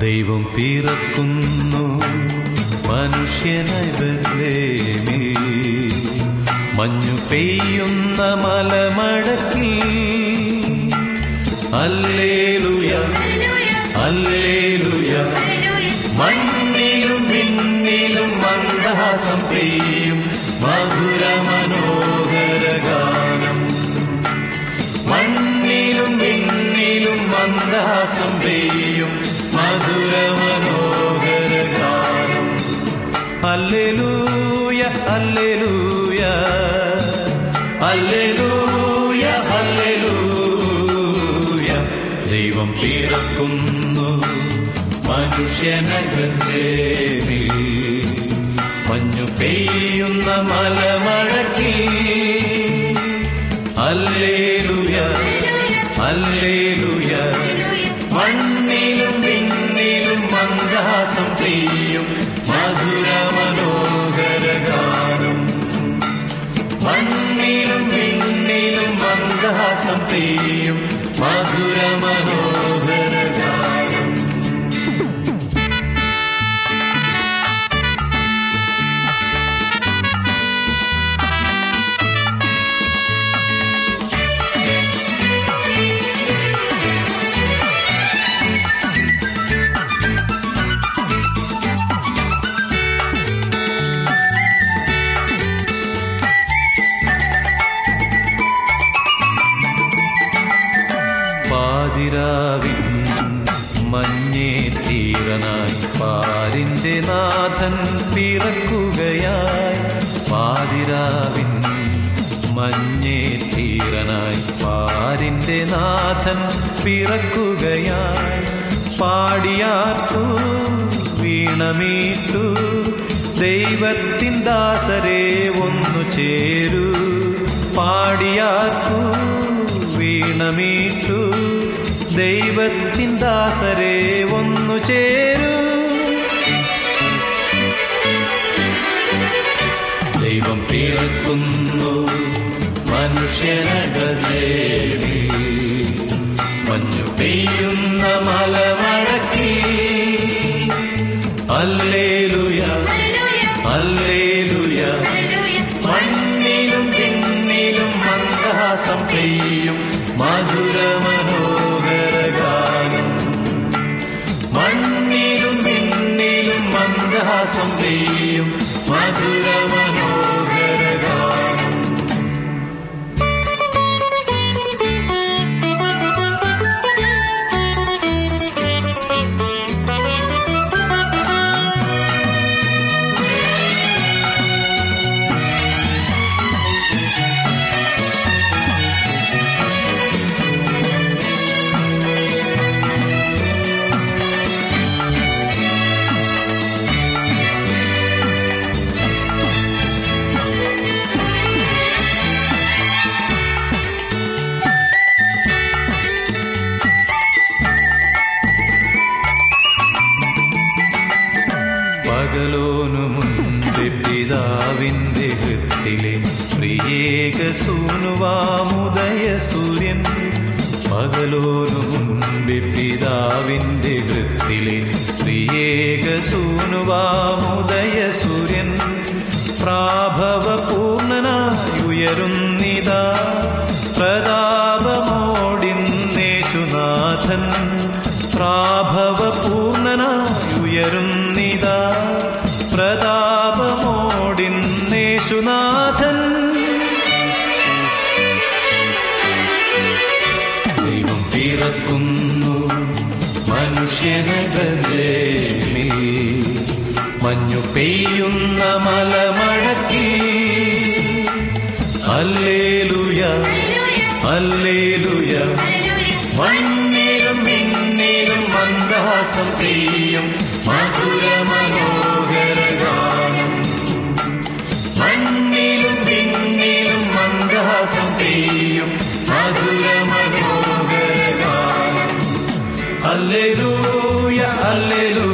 ദൈവം പിറക്കുന്നു. മനുഷ്യനായി മഞ്ഞു പെയ്യുന്ന മലമടക്കിൽ. അല്ലേലുയ അല്ലേലുയ. മണ്ണിലും മിന്നിലും മന്ദഹാസം പെയ്യും. മധുര മനോഹര ഗാനം. മണ്ണിലും മിന്നിലും മന്ദഹാസം പെയ്യും. അല്ലേലൂയ ദൈവം പിറക്കുന്നു മഞ്ഞു പെയ്യുന്ന മലമഴക്കിൽ പിന്നിലും മന്ദാസം പെയ്യും. മധുര മനോഹര ഗാനം. മണ്ണിലും പിണ്ണിലും മന്ദാസം പെയ്യും. മധുര മനോഹര പാതിരാവിൻ മഞ്ഞേ തീരനായി പാരിന്റെ നാഥൻ പിറക്കുകയായി. പാതിരാവിൻ മഞ്ഞേ തീരനായി പാരിന്റെ നാഥൻ പിറക്കുകയായി. പാടിയാർത്തു വീണമീട്ടു ദൈവത്തിൻ ദാസരെ ഒന്നു ചേരൂ. പാടിയാർത്തു വീണമീട്ടു ദൈവത്തിൻ ദാസരെ ഒന്നു ചേരൂ. ദൈവം പിറക്കുന്നു മനുഷ്യനകേവി മഞ്ഞു പെയ്യുന്ന മലമടക്കി. അല്ലേലുയ അല്ലേലുയ. മണ്ണിലും പിന്നിലും മന്ദഹാസം പെയ്യും. മധുര മന്ദഹാസം മധുരമനോ മധുര സൂര്യൻ പകലോനു പിതാവിന്റെ വൃത്തിലെ ശ്രീയേക പ്രിയേക സൂനുവാമുദയ സൂര്യൻ. പ്രാഭവ പൂർണനായി ഉയരുന്നിതാ. പ്രതാപമോടിന്നേശുനാഥൻ പ്രാഭവ പിറക്കുന്നു മനുഷ്യനകലേമിൽ മഞ്ഞു പെയ്യുന്ന മലമഴക്കി അല്ലേലുയ അല്ലേലുയ മണ്ണിലും മിന്നിലും മന്ദാസം പെയ്യും. മധുര മനോഹര ഗാനം അല്ലേലൂയ അല്ലേലൂയ